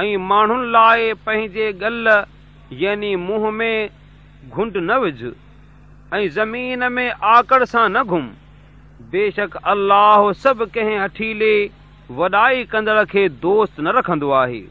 ۽ ماڻهن لاءِ پنهنجي گل يعني منهن ۾ گهنڊ نه وجهه ۽ زمين ۾ آڪڙ سان نه گهم. بيشڪ الله سڀ ڪنهن هٺيلي وڏائي ڪندڙ کي دوست نه رکندو آهي.